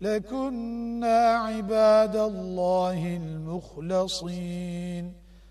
لكنا عباد الله المخلصين.